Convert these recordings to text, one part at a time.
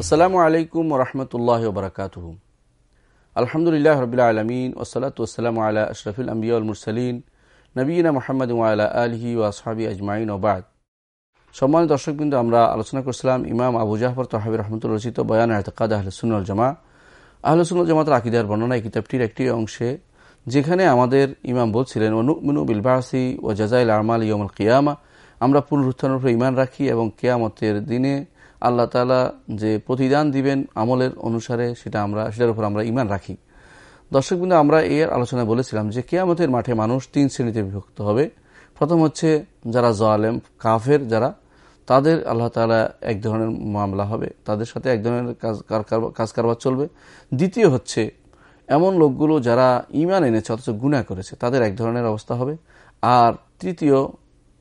আসসালামু আলাইকুম রহমতুল্লাহ বরকাত আলহামদুলিল্লাহ রবিল আলমিন ওসলাত ওসালাম আল্লাহ আশরফুল আম্বিউল মুরসালিন নবীনা মোহাম্মদ আল্লাহ আলহি ও আসহাবি আজমাইন ওবাদ সম্মানিত দর্শকবৃন্দ, আমরা আলোচনা করছিলাম ইমাম আবু জাহর তহাবি রহমতুল রচিত বয়ান আহতকাদ আহলসুল জামা আহলসুল জামাতের আকিদার বর্ণনা এই কিতাবটির একটি অংশে, যেখানে আমাদের ইমাম বলছিলেন অনুমিনু বিলবাসি ও জাজাইল আমাল ইয়মুল কিয়ামা আমরা পুনরুত্থানের উপরে ইমান রাখি এবং কেয়ামতের দিনে আল্লাহ তালা যে প্রতিদান দিবেন আমলের অনুসারে সেটা আমরা, সেটার উপর আমরা ইমান রাখি। দর্শক দর্শকবৃন্দ আমরা এর আলোচনা বলেছিলাম যে কেয়ামতের মাঠে মানুষ তিন শ্রেণীতে বিভক্ত হবে। প্রথম হচ্ছে যারা জোয়ালেম কাফের যারা, তাদের আল্লাহ তালা এক ধরনের মামলা হবে। তাদের সাথে এক ধরনের কাজ কারবার চলবে। দ্বিতীয় হচ্ছে এমন লোকগুলো যারা ইমান এনেছে অথচ গুণা করেছে, তাদের এক ধরনের অবস্থা হবে। আর তৃতীয়,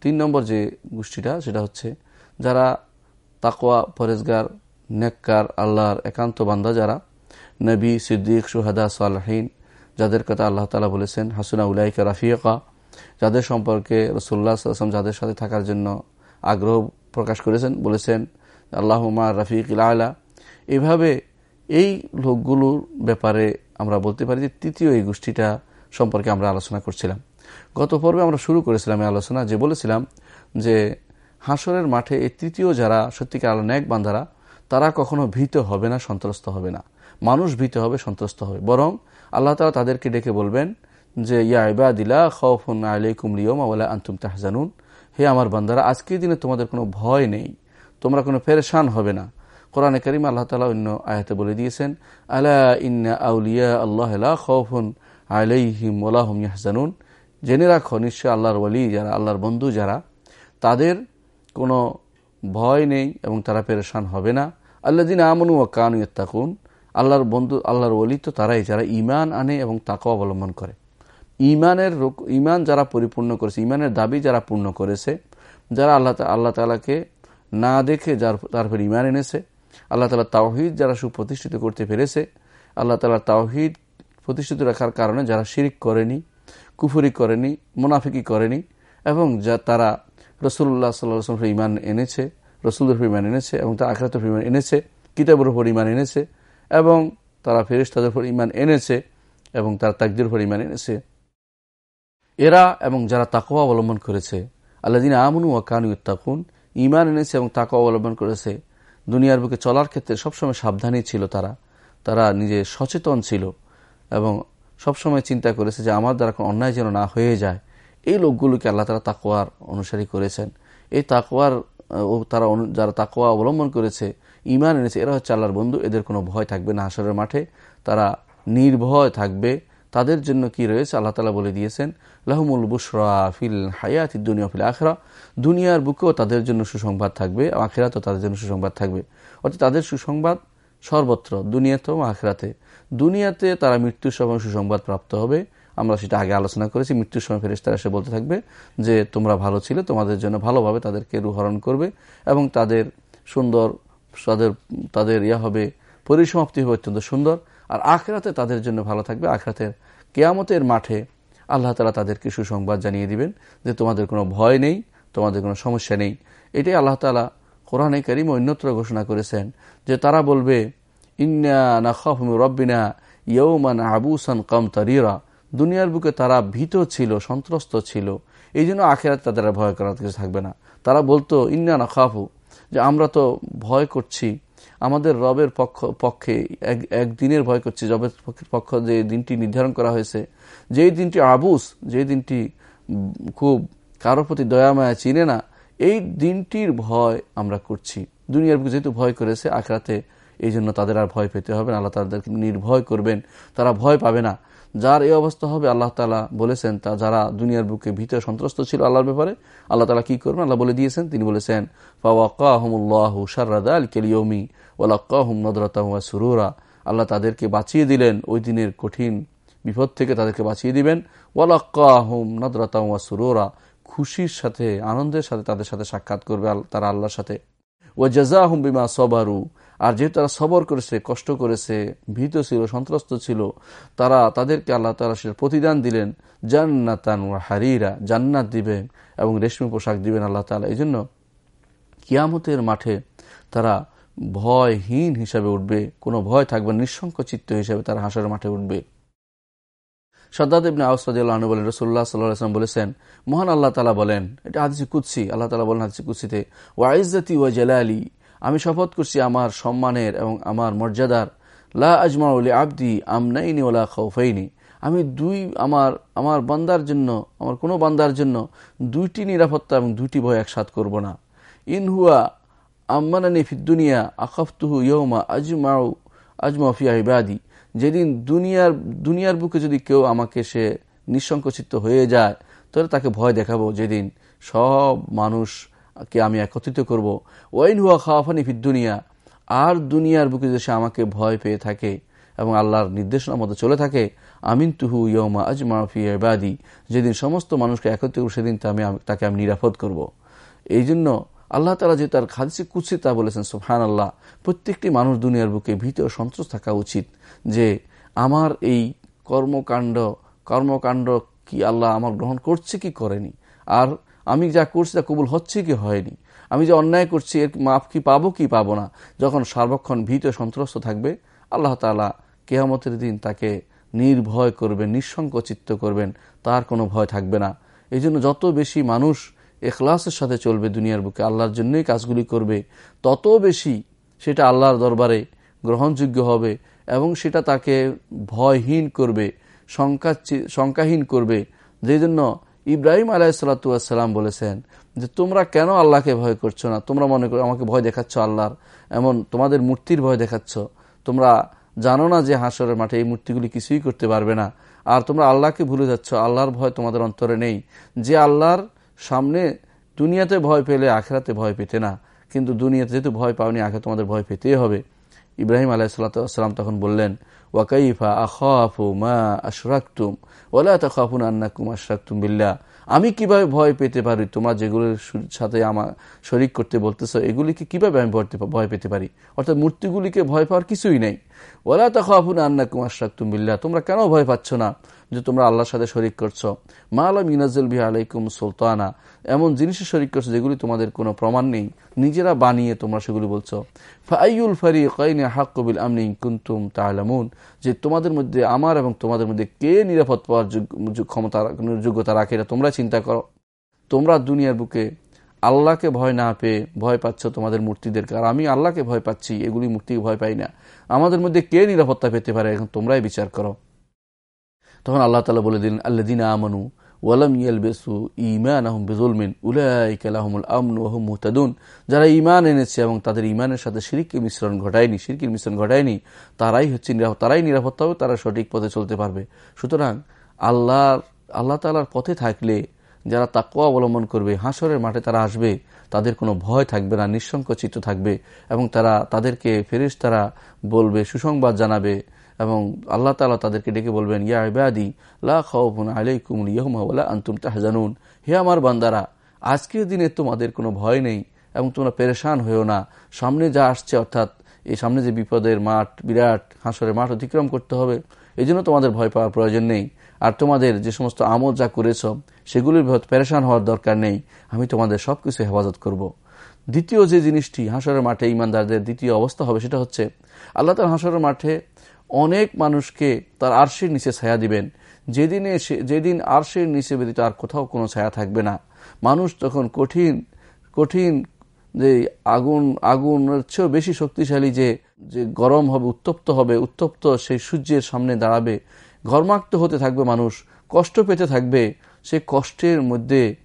তিন নম্বর যে গোষ্ঠীটা, সেটা হচ্ছে যারা তাকোয়া পরেজগার, নেককার, আল্লাহর একান্ত বান্দা যারা। নবী, সিদ্দিক সুহাদা সালহীন, যাদের কথা আল্লাহ তালা বলেছেন, হাসুনা উলাইকা রাফিয়কা যাদের সম্পর্কে রসুল্লাহ আসলাম যাদের সাথে থাকার জন্য আগ্রহ প্রকাশ করেছেন, বলেছেন আল্লাহ আল্লাহমা রাফিক আলা। এইভাবে এই লোকগুলোর ব্যাপারে আমরা বলতে পারি যে তৃতীয় এই গোষ্ঠীটা সম্পর্কে আমরা আলোচনা করছিলাম। গত পর্বে আমরা শুরু করেছিলাম এই আলোচনা, যে বলেছিলাম যে হাসরের মাঠে এই তৃতীয় যারা সত্যিকার আলো ন্যাক বান্ধারা তারা কখনো ভীত হবে না, সন্ত্রস্ত হবে না। মানুষ ভীত হবে, সন্ত্রস্ত হবে। বরং আল্লাহ তালা তাদেরকে ডেকে বলবেন যে, ইয়া ইবাদিলা খৌফুন আলাইকুম লিয়ম আওয়ালা আন্তুম তাহজানুন। হে আমার বান্দারা, আজকের দিনে তোমাদের কোনো ভয় নেই। তোমরা কোনো ফেরেশান হবে না। কোরআনে করিম আল্লাহ তালা অন্য আয়াতে বলে দিয়েছেন, আলা ইন্না আউলিয়া আল্লাহ খৌফুন আলাইহিম ওলাহম ইয়াহজানুন। জেনে রাখো নিশ্চয় আল্লাহর ওলি যারা, আল্লাহর বন্ধু যারা, তাদের কোনো ভয় নেই এবং তারা পেরেশান হবে না। আল্লাদিন আমনু ও কানু ইত্তাকুন, আল্লাহর বন্ধু, আল্লাহর ওলি তো তারাই, যারা ইমান আনে এবং তাকে অবলম্বন করে। ইমানের ইমান যারা পরিপূর্ণ করেছে ইমানের দাবি যারা পূর্ণ করেছে, যারা আল্লাহ আল্লাহ তালাকে না দেখে যার তারপর ইমান এনেছে, আল্লাহ তালা তাওহিদ যারা সুপ্রতিষ্ঠিত করতে পেরেছে, আল্লাহ তালা তাওহিদ প্রতিষ্ঠিত রাখার কারণে যারা শিরিক করেনি, কুফুরি করেনি, মুনাফিকি করেনি, এবং যা, তারা রসুল্লাহ সাল্লাহ ইমান এনেছে রসুলের ইমান এনেছে এবং তার আখরাতের ইমান এনেছে, কিতাবের উপর ইমান এনেছে এবং তারা ফেরিস্তাদের উপর ইমান এনেছে এবং তারা তাকদের উপর ইমান এনেছে। এরা এবং যারা তাকোয়া অবলম্বন করেছে আল্লাদিন আমনু ও কানু তাকুন ইমান এনেছে এবং তাকোয়া অবলম্বন করেছে, দুনিয়ার বুকে চলার ক্ষেত্রে সবসময় সাবধানী ছিল তারা। তারা নিজে সচেতন ছিল এবং সবসময় চিন্তা করেছে যে আমার দ্বারা কোনো অন্যায় যেন না হয়ে যায়। এই লোকগুলোকে আল্লাহ তারা তাকোয়ার অনুসারী করেছেন। এই তাকোয়ার তারা যারা তাকোয়া অবলম্বন করেছে ইমান এনেছে, এরা হচ্ছে আল্লাহর বন্ধু, এদের কোনো ভয় থাকবে না হাসরের মাঠে। তারা নির্ভয় থাকবে। তাদের জন্য কি রয়েছে? আল্লাহ তালা বলে দিয়েছেন, লাহমুল বুসরা ফিল হায়াত দুনিয়া ফিল আখরা দুনিয়ার বুকেও তাদের জন্য সুসংবাদ থাকবে আখেরাতেও তাদের জন্য সুসংবাদ থাকবে। অর্থাৎ তাদের সুসংবাদ সর্বত্র, দুনিয়াতেও আখেরাতে। দুনিয়াতে তারা মৃত্যুর সময় সুসংবাদ প্রাপ্ত হবে। আমরা সেটা আগে আলোচনা করেছি। মৃত্যুর সময় ফেরেস্তারা এসে বলতে থাকবে যে, তোমরা ভালো ছিলে, তোমাদের জন্য ভালোভাবে তাদেরকে রুহরণ করবে এবং তাদের সুন্দর, তাদের তাদের ইয়া হবে, পরিসমাপ্তি হবে অত্যন্ত সুন্দর। আর আখরাতে তাদের জন্য ভালো থাকবে। আখরাতের কেয়ামতের মাঠে আল্লাহ তালা তাদেরকে সুসংবাদ জানিয়ে দিবেন যে, তোমাদের কোনো ভয় নেই, তোমাদের কোনো সমস্যা নেই। এটাই আল্লাহ তালা কোরআনে করিম অন্যত্র ঘোষণা করেছেন যে, তারা বলবে, ইন্না না খফমি রব্বিনা ইয়ৌমান আবুসান কম তারিরা দুনিয়ার বুকে তারা ভীত ছিল, সন্ত্রস্ত ছিল। এই জন্য আখেরাত তাদের ভয় করার কিছু থাকবে না। তারা বলতো, ইন্না খাফু যে আমরা তো ভয় করছি। আমাদের রবের পক্ষ, পক্ষে একদিনের ভয় করছি। রবের পক্ষের পক্ষ যে দিনটি নির্ধারণ করা হয়েছে, যেই দিনটি আবুস যে দিনটি খুব কারোর প্রতি দয়ামায়া চিনে না, এই দিনটির ভয় আমরা করছি। দুনিয়ার বুকে যেহেতু ভয় করেছে, আখরাতে এই জন্য তাদের আর ভয় পেতে হবে না। আল্লাহ তাদেরকে নির্ভয় করবেন। তারা ভয় পাবে না। যার এই অবস্থা হবে, আল্লাহ তালা বলেছেন, তা যারা দুনিয়ার বুকে ভিতরে সন্ত্রস্ত ছিল আল্লাহর ব্যাপারে, আল্লাহ তালা কি করবেন? আল্লাহ বলে দিয়েছেন, তিনি বলেছেন আল কেলিয়মি সুরুরা। আল্লাহ তাদেরকে বাঁচিয়ে দিলেন, ওই দিনের কঠিন বিপদ থেকে তাদেরকে বাঁচিয়ে দিবেন। সুরুরা। খুশির সাথে, আনন্দের সাথে তাদের সাথে সাক্ষাৎ করবে তারা আল্লাহর সাথে। ও জাজাহুম বিমা সবারু। আর যেহেতু তারা সবর করেছে, কষ্ট করেছে, ভীত ছিল, সন্ত্রস্ত ছিল, তারা তাদেরকে আল্লাহ তালা প্রতিদান দিলেন জান্নাতান হারিরা। জান্নাত দিবেন এবং রেশমি পোশাক দিবেন আল্লাহ তালা এই জন্য কিয়ামতের মাঠে তারা ভয়হীন হিসাবে উঠবে, কোনো ভয় থাকবে নিঃসঙ্ক চিত্ত হিসাবে তারা হাঁসের মাঠে উঠবে। সদ্দাদ আউসরাদিল্লাহ বলেন রসুল্লাহ সাল্লাম বলেছেন, মহান আল্লাহ তালা বলেন, এটা হাদিসি কুৎসি আল্লাহ তালা বলেন হাদিসি কুৎসিতে ওয়া ইজ্জতি ওয়া জালালি আমি শপথ করছি আমার সম্মানের এবং আমার মর্যাদার। লা আজমাউলি আবদি আমনাইনি ওলা খৌফাইনি আমি দুই আমার আমার বান্দার জন্য, আমার কোনো বান্দার জন্য দুইটি নিরাপত্তা এবং দুইটি ভয় একসাথ করব না। ইনহুয়া আম্মানানি ফিদ্দুনিয়া আখফতুহু ইয়মা আজমাউ আজমা ফিয়া ইবাদি। যেদিন দুনিয়ার দুনিয়ার বুকে যদি কেউ আমাকে সে নিঃসংকচিত হয়ে যায়, তাহলে তাকে ভয় দেখাবো। যেদিন সব মানুষকে আমি একত্রিত করব? ওয়াইন হুয়া খাওয়াফানি ফিদ্দুনিয়া আর দুনিয়ার বুকে সে আমাকে ভয় পেয়ে থাকে এবং আল্লাহর নির্দেশনার মতো চলে থাকে আমিন তুহু ইয়মা আজমা ফিয়া ইবাদি। যেদিন সমস্ত মানুষকে একত্রিত করব, সেদিন আমি তাকে আমি নিরাপদ করব। এই জন্য আল্লাহ তালা যে তার খাদিসি কুৎসি তা বলেছেন সোফান আল্লাহ প্রত্যেকটি মানুষ দুনিয়ার বুকে ভীত সন্তোষ থাকা উচিত যে আমার এই কর্মকাণ্ড কর্মকাণ্ড কি আল্লাহ আমার গ্রহণ করছে কি করেনি? আর আমি যা করছি তা কবুল হচ্ছে কি হয়নি? আমি যে অন্যায় করছি, এর মাফ কি পাবো কি পাবো না? যখন সার্বক্ষণ ভীত সন্ত্রস্ত থাকবে, আল্লাহ তালা কেয়ামতের দিন তাকে নির্ভয় করবেন নিঃসংকচিত্ত করবেন, তার কোনো ভয় থাকবে না। এই জন্য যত বেশি মানুষ এখলাসের সাথে চলবে দুনিয়ার বুকে, আল্লাহর জন্যই কাজগুলি করবে, তত বেশি সেটা আল্লাহর দরবারে গ্রহণযোগ্য হবে এবং সেটা তাকে ভয়হীন করবে, শঙ্কা শঙ্কাহীন করবে। যে জন্য ইব্রাহিম আলাহিসাল্লাম বলেছেন যে, তোমরা কেন আল্লাহকে ভয় করছ না? তোমরা মনে করো, আমাকে ভয় দেখাচ্ছ আল্লাহর। এমন তোমাদের মূর্তির ভয় দেখাচ্ছ। তোমরা জানো না যে হাসরের মাঠে এই মূর্তিগুলি কিছুই করতে পারবে না। আর তোমরা আল্লাহকে ভুলে যাচ্ছ। আল্লাহর ভয় তোমাদের অন্তরে নেই। যে আল্লাহর সামনে দুনিয়াতে ভয় পেলে আখেরাতে ভয় পেতে না। কিন্তু দুনিয়াতে যেহেতু ভয় পাওনি আখে তোমাদের ভয় পেতেই হবে। ইব্রাহিম আলাহ সাল্লাম তখন বললেন ওয়াকাইফা আখাফু মা আশরাকতুম? ওলা তাখাফুন আন্নাকুম আশরাকতুম বিল্লা আমি কীভাবে ভয় পেতে পারি? তোমার যেগুলোর সাথে আমার শরিক করতে বলতেছ, এগুলিকে কীভাবে আমি ভয় পেতে পারি? অর্থাৎ মূর্তিগুলিকে ভয় পাওয়ার কিছুই নেই। ওলা তাখাফুন আন্নাকুম আশরাকতুম বিল্লা তোমরা কেন ভয় পাচ্ছ না? যে তোমরা আল্লাহর সাথে শরিক করছ। মা আলম ইনাজুল বিহা আলাইকুম সুলতানা। এমন জিনিসের শরিক করছ যেগুলি তোমাদের কোনো প্রমাণ নেই। নিজেরা বানিয়ে তোমরা সেগুলি বলছো। ফাইউল ফারি কইনে হাক্কবিল আমনি কুন্তুম তাহলামুন যে তোমাদের মধ্যে আমার এবং তোমাদের মধ্যে কে নিরাপদ পাওয়ার ক্ষমতা, যোগ্যতা রাখে এটা তোমরা চিন্তা করো। তোমরা দুনিয়ার বুকে আল্লাহকে ভয় না পেয়ে ভয় পাচ্ছ তোমাদের মূর্তিদেরকে আর আমি আল্লাহকে ভয় পাচ্ছি, এগুলি মূর্তিকে ভয় পাই না। আমাদের মধ্যে কে নিরাপত্তা পেতে পারে এখন তোমরাই বিচার করো। তখন আল্লাহ তালা বলে দিলেন আল্লাদিন আমানু ওয়ালাম ইয়াল বেসু ইমান আহম বেজুলমিন উলাইকালাহমুল আমন ওহম মুহতাদুন। যারা ইমান এনেছে এবং তাদের ইমানের সাথে সিরিককে মিশ্রণ ঘটায়নি সিরকির মিশ্রণ ঘটায়নি, তারাই হচ্ছে তারাই নিরাপত্তা হবে তারা সঠিক পথে চলতে পারবে। সুতরাং আল্লাহর, আল্লাহ তালার পথে থাকলে যারা তাকুয়া অবলম্বন করবে, হাসরের মাঠে তারা আসবে, তাদের কোনো ভয় থাকবে না নিঃসংকচিত থাকবে এবং তারা, তাদেরকে ফেরিস তারা বলবে, সুসংবাদ জানাবে এবং আল্লাহ তালা তাদেরকে ডেকে বলবেন, ইয়া লা হে আমার বান্দারা, আজকের দিনে তোমাদের কোনো ভয় নেই এবং তোমরা পেরেশান হয়েও না। সামনে যা আসছে, অর্থাৎ এই সামনে যে বিপদের মাঠ, বিরাট, হাঁসরের মাঠ অতিক্রম করতে হবে এই জন্য তোমাদের ভয় পাওয়ার প্রয়োজন নেই। আর তোমাদের যে সমস্ত আমল যা করেছ, সেগুলির পেরেশান হওয়ার দরকার নেই। আমি তোমাদের সব কিছু হেফাজত করব। দ্বিতীয় যে জিনিসটি হাঁসরের মাঠে ইমানদারদের দ্বিতীয় অবস্থা হবে, সেটা হচ্ছে, আল্লাহ তার হাঁসরের মাঠে অনেক মানুষকে তার আরশির নিচে ছায়া দিবেন। যেদিনে যেদিন আরশের নিচে ব্যতীত আর কোথাও কোনো ছায়া থাকবে না। মানুষ তখন কঠিন কঠিন যে আগুন আগুনের চেয়েও বেশি শক্তিশালী যে যে গরম হবে, উত্তপ্ত হবে, উত্তপ্ত সেই সূর্যের সামনে দাঁড়াবে। ঘর্মাক্ত হতে থাকবে মানুষ, কষ্ট পেতে থাকবে। সে কষ্টের মধ্যে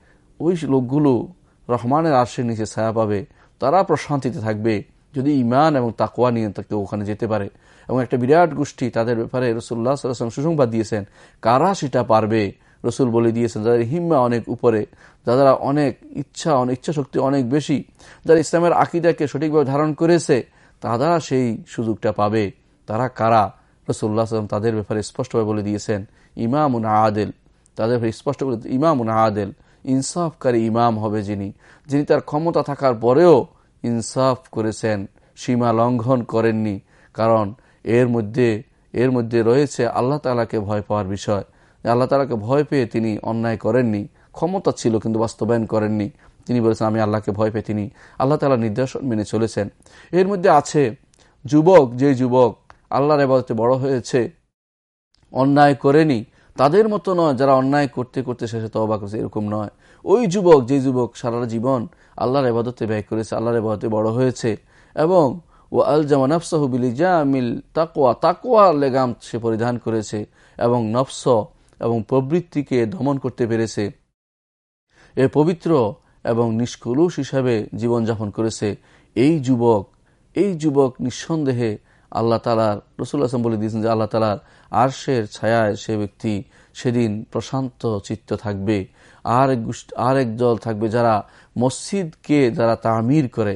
ওই লোকগুলো রহমানের আর্শের নিচে ছায়া পাবে। তারা প্রশান্তিতে থাকবে। যদি ইমান এবং তাকোয়া নিয়ে তাকে ওখানে যেতে পারে। এবং একটা বিরাট গোষ্ঠী তাদের ব্যাপারে রসুল্লাহ সাল্লাম সুসংবাদ দিয়েছেন। কারা সেটা পারবে? রসুল বলে দিয়েছেন, যাদের হিম্মা অনেক উপরে, যারা অনেক ইচ্ছা অনেক ইচ্ছা শক্তি অনেক বেশি, যারা ইসলামের আকিদাকে সঠিকভাবে ধারণ করেছে, তারা সেই সুযোগটা পাবে। তারা কারা? রসুল্লাহ সাল্লাম তাদের ব্যাপারে স্পষ্টভাবে বলে দিয়েছেন, ইমামুন আদেল। তাদের ব্যাপারে স্পষ্ট বলে ইমামুন আদেল, ইনসাফকারী ইমাম হবে যিনি। যিনি তার ক্ষমতা থাকার পরেও ইনসাফ করেছেন, সীমা লঙ্ঘন করেননি। কারণ এর মধ্যে এর মধ্যে রয়েছে আল্লাহ তালাকে ভয় পাওয়ার বিষয়। আল্লাহ তালাকে ভয় পেয়ে তিনি অন্যায় করেননি, ক্ষমতা ছিল কিন্তু বাস্তবায়ন করেননি। তিনি বলেছেন, আমি আল্লাহকে ভয় পেয়ে তিনি আল্লাহ তালা নির্দেশন মেনে চলেছেন। এর মধ্যে আছে যুবক, যে যুবক আল্লাহর এবাদতে বড় হয়েছে, অন্যায় করেনি, তাদের মতো নয়, যারা অন্যায় করতে করতে শেষে তবা করেছে, এরকম নয়। ওই যুবক, যে যুবক সারা জীবন আল্লাহর এবাদতে ব্যয় করেছে, আল্লাহর এবাদতে বড় হয়েছে এবং ও আল জামা তাকোয়া তাকোয়া লেগাম সে পরিধান করেছে এবং নফস এবং প্রবৃত্তিকে দমন করতে পেরেছে। এ পবিত্র এবং নিষ্কলুষ হিসাবে জীবনযাপন করেছে এই যুবক। এই যুবক নিঃসন্দেহে আল্লাহ তালার রসুল আসলাম বলে দিয়েছেন যে আল্লাহ তালার আরশের ছায়ায় সে ব্যক্তি সেদিন প্রশান্ত চিত্ত থাকবে। আর এক আর এক দল থাকবে যারা মসজিদকে, যারা তামির করে।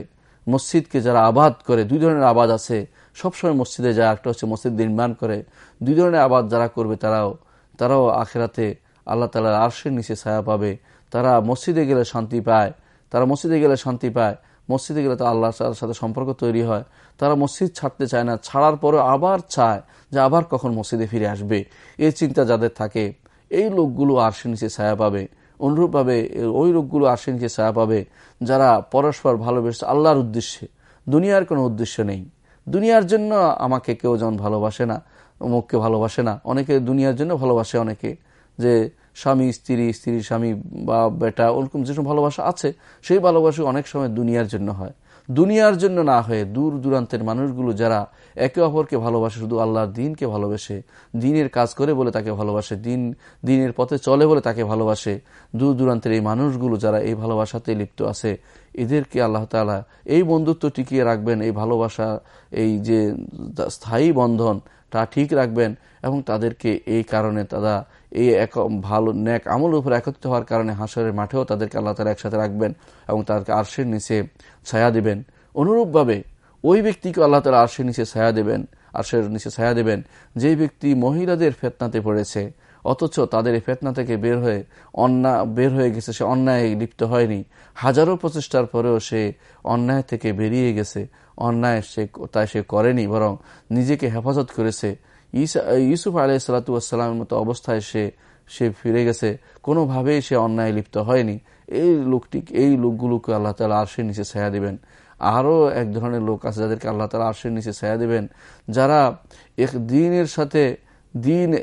মসজিদকে যারা আবাদ করে, দুই ধরনের আবাদ আছে। সবসময় মসজিদে যায়, একটা হচ্ছে মসজিদ নির্মাণ করে। দুই ধরনের আবাদ যারা করবে, তারাও তারাও আখেরাতে আল্লাহ তালার আরশের নিচে ছায়া পাবে। তারা মসজিদে গেলে শান্তি পায়। তারা মসজিদে গেলে শান্তি পায়। মসজিদে গেলে তো আল্লাহ সাথে সম্পর্ক তৈরি হয়। তারা মসজিদ ছাড়তে চায় না, ছাড়ার পরে আবার চায় যে আবার কখন মসজিদে ফিরে আসবে। এই চিন্তা যাদের থাকে, এই লোকগুলো আরশে নিচে ছায়া পাবে। অনুরূপভাবে ওই লোকগুলো আসেন যে সাহা পাবে, যারা পরস্পর ভালোবেসে আল্লাহর উদ্দেশ্যে। দুনিয়ার কোনো উদ্দেশ্য নেই। দুনিয়ার জন্য আমাকে কেউ যেমন ভালোবাসে না, অমুককে ভালোবাসে না, অনেকে দুনিয়ার জন্য ভালোবাসে অনেকে, যে স্বামী, স্ত্রী স্ত্রী স্বামী বা বেটা, ওরকম যেসব ভালোবাসা আছে, সেই ভালোবাসা অনেক সময় দুনিয়ার জন্য হয়। দুনিয়ার জন্য না হয়ে দূর দূরান্তের মানুষগুলো যারা একে অপরকে ভালোবাসে, শুধু আল্লাহর দিনকে ভালোবাসে, দিনের কাজ করে বলে তাকে ভালোবাসে, দিন, দিনের পথে চলে বলে তাকে ভালোবাসে, দূর দূরান্তের এই মানুষগুলো যারা এই ভালোবাসাতে লিপ্ত আছে, এদেরকে আল্লাহ তালা এই বন্ধুত্ব টিকিয়ে রাখবেন, এই ভালোবাসা, এই যে স্থায়ী বন্ধন তা ঠিক রাখবেন এবং তাদেরকে এই কারণে তারা এই এক ভালো ন্যাক আমল উপর একত্রিত হওয়ার কারণে হাসরের মাঠেও তাদেরকে আল্লাহ তালা একসাথে রাখবেন এবং তাদেরকে আরশের নিচে ছায়া দেবেন। অনুরূপভাবে ওই ব্যক্তিকে আল্লাহ তালা আরশের নিচে ছায়া দেবেন, আরশের নিচে ছায়া দেবেন। যেই ব্যক্তি মহিলাদের ফেতনাতে পড়েছে, অথচ তাদের এই ফেতনা থেকে বের হয়ে অন্যা, বের হয়ে গেছে, সে অন্যায় লিপ্ত হয়নি। হাজারো প্রচেষ্টার পরেও সে অন্যায় থেকে বেরিয়ে গেছে, অন্যায় সে তাই সে করেনি, বরং নিজেকে হেফাজত করেছে। ইউসুফ আলাই সালাতামের মতো অবস্থায় সে সে ফিরে গেছে। কোনোভাবেই সে অন্যায় লিপ্ত হয়নি। এই লোকটি, এই লোকগুলোকে আল্লাহ তালা আরশের নিচে ছায়া দিবেন। আরও এক ধরনের লোক আছে যাদেরকে আল্লাহ তালা আরশের নিচে ছায়া দেবেন, যারা এক দিনের সাথে, দিন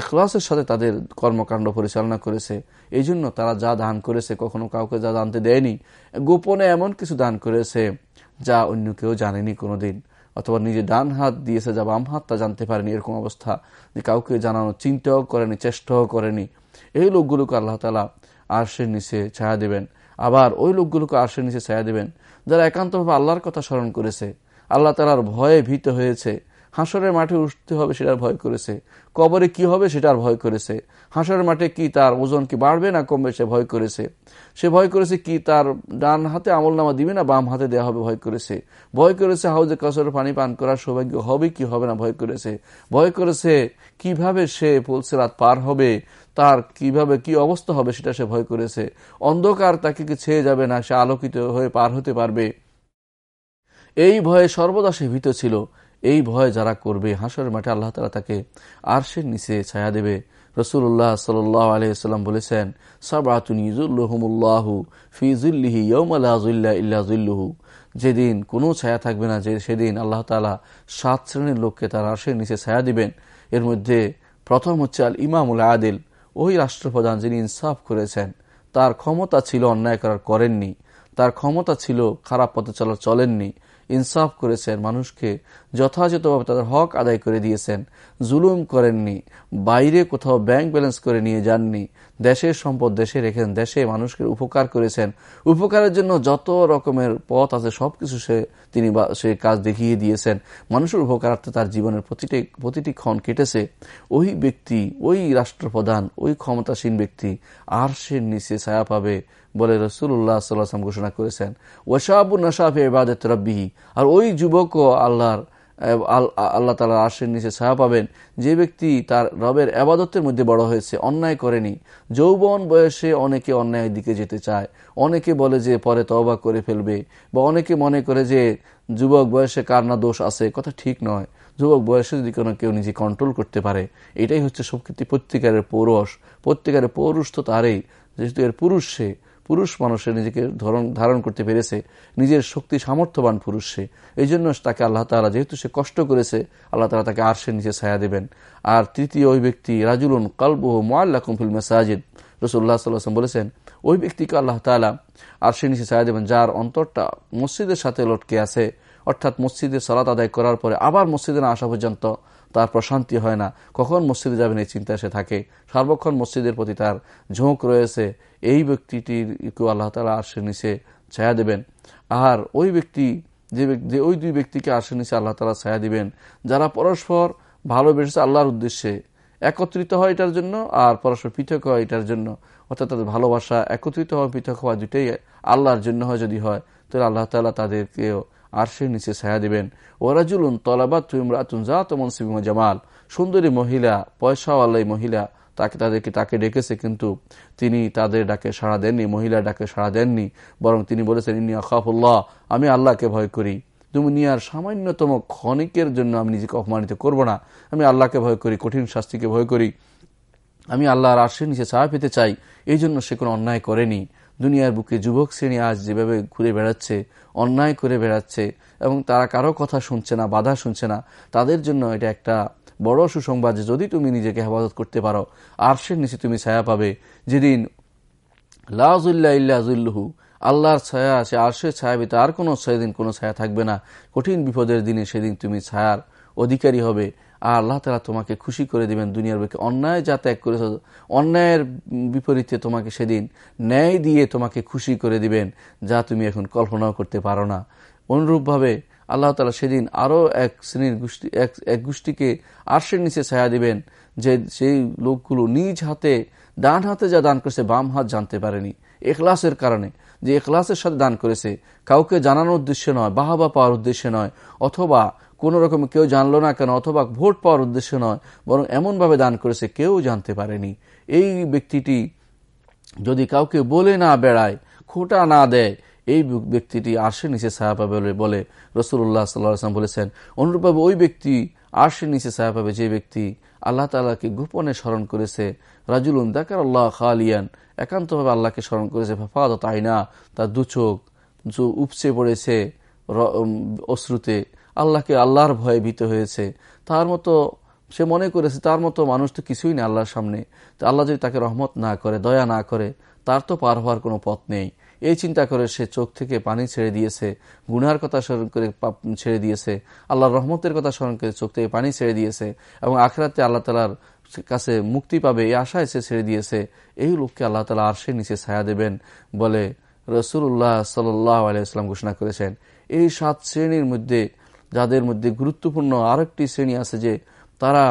এখলাসের সাথে তাদের কর্মকাণ্ড পরিচালনা করেছে। এই জন্য তারা যা দান করেছে, কখনো কাউকে যা জানতে দেয়নি। গোপনে এমন কিছু দান করেছে, যা অন্য কেউ জানেনি কোনোদিন। অথবা নিজে ডান হাত দিয়েছে যা বাম হাত তা জানতে পারেনি, এরকম অবস্থা। যে কাউকে জানানোর চিন্তাও করেনি, চেষ্টাও করেনি। এই লোকগুলোকে আল্লাহ তালা আর্শের নিচে ছায়া দেবেন। আবার ওই লোকগুলোকে আর্শের নিচে ছায়া দেবেন, যারা একান্তভাবে আল্লাহর কথা স্মরণ করেছে। আল্লাহ তালার ভয়ে ভীত হয়েছে। হাঁসরের মাঠে উঠতে হবে সেটার ভয় করেছে। কবরে কি হবে সেটার ভয় করেছে। হাঁসরের মাঠে কি তার ওজন কি বাড়বে না কমবে সে ভয় করেছে। সে ভয় করেছে কি তার ডান হাতে আমল নামা দিবে না বাম হাতে দেওয়া হবে ভয় করেছে। ভয় করেছে হাউজে কাসরে পানি পান করার সৌভাগ্য হবে কি হবে না ভয় করেছে। ভয় করেছে কীভাবে সে পুলসেরাত পার হবে, তার কীভাবে কি অবস্থা হবে সেটা সে ভয় করেছে। অন্ধকার তাকে কি ছেয়ে যাবে না সে আলোকিত হয়ে পার হতে পারবে? এই ভয়ে সর্বদা সে ভীত ছিল। এই ভয় যারা করবে হাসর মাঠে আল্লাহ তালা তাকে আরশের নিচে ছায়া দেবে। রসুল্লাহ সাল্লাহ বলেছেন ফিজুল্লিহি ইয়মাল্লাহুল্লাহ ইল্লাহুল্লুহু যেদিন কোনো ছায়া থাকবে না, যে সেদিন আল্লাহ তালা সাত শ্রেণির লোককে তার আরশের নিচে ছায়া দিবেন। এর মধ্যে প্রথম হচ্ছে আল ইমামুল আদিল, ওই রাষ্ট্রপ্রধান যিনি ইনসাফ করেছেন। তার ক্ষমতা ছিল অন্যায় করার, করেননি। তার ক্ষমতা ছিল খারাপ পথে চলার চলেননি। ইনসাফ করেছেন, মানুষকে যথাযথভাবে তাদের হক আদায় করে দিয়েছেন। জুলুম করেননি, বাইরে কোথাও ব্যাংক ব্যালেন্স করে নিয়ে যাননি। দেশের সম্পদ দেশে রেখেন দেশে মানুষকে উপকার করেছেন। উপকারের জন্য যত রকমের পথ আছে, সবকিছু সে তিনি সে কাজ দেখিয়ে দিয়েছেন। মানুষের উপকারার্থে তার জীবনের প্রতিটি প্রতিটি ক্ষণ কেটেছে। ওই ব্যক্তি, ওই রাষ্ট্রপ্রধান, ওই ক্ষমতাসীন ব্যক্তি আর সে নিচে ছায়া পাবে। বলে রসুল্লাহ সাল্লাম ঘোষণা করেছেন। ওয়াশাবু নাসাফে এবাদত রব্বিহি। আর ওই যুবকও আল্লাহর আল্লাহ তালা আশের নিচে ছায়া পাবেন। যে ব্যক্তি তার রবের আবাদতের মধ্যে বড় হয়েছে, অন্যায় করেনি। যৌবন বয়সে অনেকে অন্যায়ের দিকে যেতে চায়। অনেকে বলে যে পরে তবা করে ফেলবে। বা অনেকে মনে করে যে যুবক বয়সে কার না দোষ আছে, কথা ঠিক নয়। যুবক বয়সে যদি কোনো কেউ নিজে কন্ট্রোল করতে পারে, এটাই হচ্ছে সবকৃতি প্রত্যেকারের পৌরস প্রত্যেকারের পৌরুষ তো তারই, যেহেতু এর পুরুষ সে। পুরুষ মানুষের নিজেকে ধারণ করতে পেরেছে। নিজের শক্তি সামর্থ্যবান পুরুষ সে। এই জন্য তাকে আল্লাহ তালা যেহেতু সে কষ্ট করেছে, আল্লাহ তালা তাকে আর সে নিচে ছায়া দেবেন। আর তৃতীয় ওই ব্যক্তি, রাজুলুন কালবু মোয়াল্লা কুমফুল মেসাজিদ। রসুল্লাহ সাল্লাম বলেছেন, ওই ব্যক্তিকে আল্লাহ তালা আর সে নিচে ছায়া দেবেন, যার অন্তরটা মসজিদের সাথে লটকে আছে। অর্থাৎ মসজিদে সালাত আদায় করার পরে আবার মসজিদে না আসা পর্যন্ত তার প্রশান্তি হয় না। কখন মসজিদে যাবেন এই চিন্তা সে থাকে? সর্বক্ষণ মসজিদের প্রতি তার ঝোঁক রয়েছে। এই ব্যক্তিটির আল্লাহ তালা আরশে নিচে ছায়া দেবেন। আর ওই ব্যক্তি, যে যে ওই দুই ব্যক্তিকে আরশে নিচে আল্লাহ তালা ছায়া দিবেন, যারা পরস্পর ভালোবেসেছে আল্লাহর উদ্দেশ্যে একত্রিত হয় এটার জন্য আর পরস্পর পৃথক হয় এটার জন্য। অর্থাৎ তাদের ভালোবাসা একত্রিত হওয়া, পৃথক হওয়া দুটাই আল্লাহর জন্য হয় যদি হয়, তাহলে আল্লাহ তালা তাদেরকেও আরশের নিচে ছায়া দিবেন। ওরাজুলুন তলাবাত ইমরাতুন জাত মনসিবিম জামাল। সুন্দরী মহিলা, পয়সাওয়ালাই মহিলা, তাকে তাদেরকে তাকে ডেকেছে কিন্তু তিনি তাদের ডাকে সাড়া দেননি মহিলা ডাকে সাড়া দেননি, বরং তিনি বলেছেন ইনি আখাফুল্লাহ, আমি আল্লাহকে ভয় করি। দুনিয়ার সামান্যতম ক্ষণিকের জন্য আমি নিজেকে অপমানিত করব না। আমি আল্লাহকে ভয় করি, কঠিন শাস্তিকে ভয় করি। আমি আল্লাহর আর্শের নিচে ছায়া পেতে চাই। এই জন্য সে কোনো অন্যায় করেনি। দুনিয়ার বুকে যুবক শ্রেণি আজ যেভাবে ঘুরে বেড়াচ্ছে, অন্যায় করে বেড়াচ্ছে, এবং তারা কারও কথা শুনছে না, বাধা শুনছে না, তাদের জন্য এটা একটা বড় সুসংবাদ যে যদি তুমি নিজেকে হেফাজত করতে পারো, আরশের নিচে তুমি ছায়া পাবে। যেদিন লাজুল্লাহ আল্লাহর ছায়া সে আরশের ছায়া ভিতরে আর কোনো সেদিন কোনো ছায়া থাকবে না। কঠিন বিপদের দিনে সেদিন তুমি ছায়ার অধিকারী হবে। আর আল্লাহ তালা তোমাকে খুশি করে দিবেন দুনিয়ার বুকে। অন্যায় যা ত্যাগ করেছ, অন্যায়ের বিপরীতে তোমাকে সেদিন ন্যায় দিয়ে তোমাকে খুশি করে দিবেন, যা তুমি এখন কল্পনাও করতে পারো না। অনুরূপভাবে আল্লাহ তালা সেদিন আরও এক শ্রেণির গোষ্ঠী, এক এক গোষ্ঠীকে আর্শের নিচে ছায়া দিবেন, যে সেই লোকগুলো নিজ হাতে, ডান হাতে যা দান করেছে, বাম হাত জানতে পারেনি। এখলাসের কারণে, যে এখলাসের সাথে দান করেছে, কাউকে জানানোর উদ্দেশ্যে নয়, বাহাবা পাওয়ার উদ্দেশ্যে নয়, অথবা কোন রকম কেউ জানলো না কেন, অথবা ভোট পাওয়ার উদ্দেশ্য নয়, বরং এমনভাবে দান করেছে, কেউ জানতে পারেনি। এই ব্যক্তিটি যদি কাউকে বলে না বেড়ায়, খোটা না দেয়, এই ব্যক্তিটি আর্শের নিচে ছায়া পাবে বলে রসুল্লাহ সাল্লাম বলেছেন, অনুরূপভাবে ওই ব্যক্তি আর্শের নিচে ছায়া পাবে যে ব্যক্তি আল্লাহ তালাকে গোপনে স্মরণ করেছে, রাজুলুন দেখার আল্লাহ খালিয়ান, একান্তভাবে আল্লাহকে স্মরণ করেছে ফাফাদ তাই না তার দুচোখ উপচে পড়েছে অশ্রুতে আল্লাহকে আল্লাহর ভয়ে ভীত হয়েছে। তার মতো সে মনে করেছে, তার মতো মানুষ তো কিছুই নেই আল্লাহর সামনে। তো আল্লাহ যদি তাকে রহমত না করে, দয়া না করে, তার তো পার হওয়ার কোনো পথ নেই। এই চিন্তা করে সে চোখ থেকে পানি ছেড়ে দিয়েছে, গুনার কথা স্মরণ করে ছেড়ে দিয়েছে, আল্লাহর রহমতের কথা স্মরণ করে চোখ থেকে পানি ছেড়ে দিয়েছে এবং আখরাতে আল্লাহ তালার কাছে মুক্তি পাবে এই আশায় সে ছেড়ে দিয়েছে। এই লোককে আল্লাহ তালা সে নিচে ছায়া দেবেন বলে রসুল্লাহ সাল্লাহ আলিয়া ঘোষণা করেছেন। এই সাত শ্রেণির মধ্যে যাদের মধ্যে গুরুত্বপূর্ণ আরেকটি শ্রেণি আছে যে তারা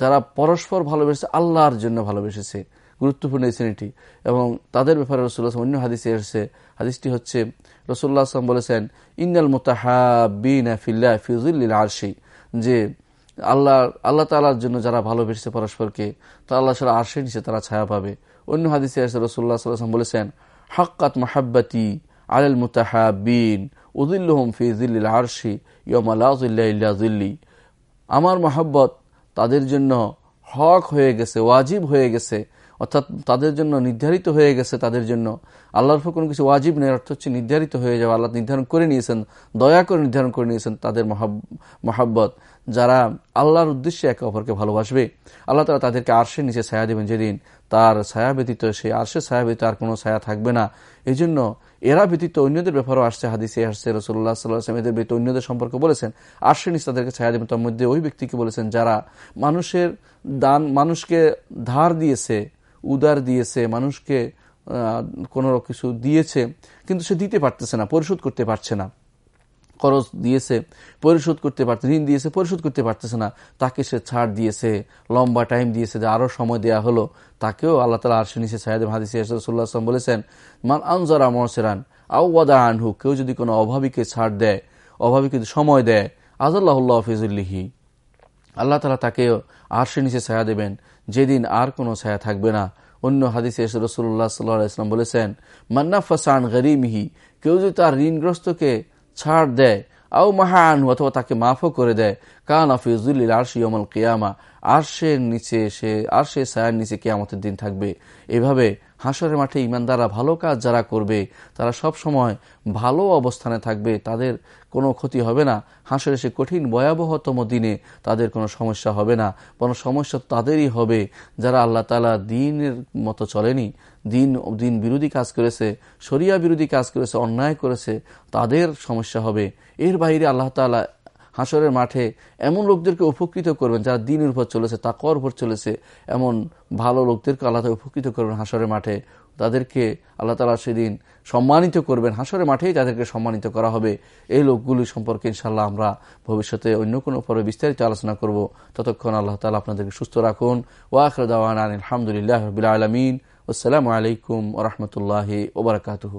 যারা পরস্পর ভালোবেসে আল্লাহর জন্য ভালোবেসেছে গুরুত্বপূর্ণ এই শ্রেণীটি। এবং তাদের ব্যাপারে রসুল্লাহ অন্য হাদিসে এসেছে। হাদিসটি হচ্ছে রসুল্লাহ আসলাম বলেছেন, ইন্নাল মোতাহাবিন ফিজুল্লিল আরশি। যে আল্লাহ আল্লাহ তালার জন্য যারা ভালোবেসেছে পরস্পরকে, তো আল্লাহ সালা আরশে নিচে তারা ছায়া পাবে। অন্য হাদিসে এসে রসুল্লাহ সাল্লাম বলেছেন, হাক্কাত মাহাব্বাতি আল মুতাহাবিন উদুল্লহম ফিজিল্লিল আরশি ইয়মাল্লাহিল্লি আমার মহাব্বত তাদের জন্য হক হয়ে গেছে, ওয়াজিব হয়ে গেছে, অর্থাৎ তাদের জন্য নির্ধারিত হয়ে গেছে তাদের জন্য। আল্লাহর ফর কোনো কিছু ওয়াজিব নেই, অর্থ হচ্ছে নির্ধারিত হয়ে যাওয়া। আল্লাহ নির্ধারণ করে নিয়েছেন, দয়া করে নির্ধারণ করে নিয়েছেন তাদের মহাব্বত। যারা আল্লাহর উদ্দেশ্যে একে অপরকে ভালোবাসবে, আল্লাহ তালা তাদেরকে আরশের নিচে ছায়া দেবেন যেদিন তার ছায়া ব্যতীত, সেই আর্শের ছায়া ব্যতীত আর কোনো ছায়া থাকবে না। এই জন্য এরা ব্যতীত অন্যদের ব্যাপারও আসছে হাদিসে, আসছে রসুল্লাহ সাল্লাহাম এদের ব্যতীত অন্যদের সম্পর্কে বলেছেন। আরশের নিচে তাদেরকে ছায়া দেবেন, তার মধ্যে ওই ব্যক্তিকে বলেছেন যারা মানুষের দান, মানুষকে ধার দিয়েছে, উদার দিয়েছে, মানুষকে কোনো কিছু দিয়েছে, কিন্তু সে দিতে পারতেছে না, পরিশোধ করতে পারছে না। খরচ দিয়েছে, পরিশোধ করতে পারছে ঋণ দিয়েছে, পরিশোধ করতে পারতেছে না, তাকে সে ছাড় দিয়েছে, লম্বা টাইম দিয়েছে, যে আরও সময় দেয়া হলো, তাকেও আল্লাহ তালা আর নিচে সাহেদ হাদিসে আসলাম বলেছেন, মান আনজারা মহসেরান আউওয়াদা আনহু কেউ যদি কোনো অভাবীকে ছাড় দেয়, অভাবীকে সময় দেয় আজাল্লাহুল্লাহ ফিজুল্লিহি আল্লাহ তালা তাকে আর নিচে ছায়া দেবেন, যেদিন আর কোনো ছায়া থাকবে না। অন্য হাদিসে এসে রসুল্লাহ সাল্লাহ ইসলাম বলেছেন মান্না ফাসান গরিমিহি কেউ যদি তার ঋণগ্রস্তকে ছাড় দেয়। আও মাহান অথবা তাকে মাফও করে দেয়। কান আফিজুল্লিল আরশি অমল কেয়ামা, আরশের নিচে সে আরশে সায়ার নিচে কেয়ামতের দিন থাকবে। এভাবে হাসরের মাঠে ইমানদাররা ভালো কাজ যারা করবে, তারা সব সময় ভালো অবস্থানে থাকবে, তাদের কোনো ক্ষতি হবে না। হাসরে সে কঠিন ভয়াবহতম দিনে তাদের কোনো সমস্যা হবে না কোনো সমস্যা তাদেরই হবে যারা আল্লাহ তালা দিনের মতো চলেনি। দিন দিন বিরোধী কাজ করেছে, শরিয়া বিরোধী কাজ করেছে, অন্যায় করেছে, তাদের সমস্যা হবে। এর বাইরে আল্লাহ তালা হাসরের মাঠে এমন লোকদেরকে উপকৃত করবেন যারা দিনের উপর চলেছে তাকর উপর চলেছে, এমন ভালো লোকদেরকে আল্লাহ উপকৃত করবেন হাসরের মাঠে। তাদেরকে আল্লাহ তালা সেদিন সম্মানিত করবেন। হাসরের মাঠেই তাদেরকে সম্মানিত করা হবে। এই লোকগুলি সম্পর্কে ইনশাল্লাহ আমরা ভবিষ্যতে অন্য কোনো পরে বিস্তারিত আলোচনা করব। ততক্ষণ আল্লাহ তালা আপনাদেরকে সুস্থ রাখুন। ওয়াখরদাওয়ান আলহামদুলিল্লাহ রবিল আলমিন। আসসালামু আলাইকুম ওরহমতুল্লাহ ওবরাকাতহ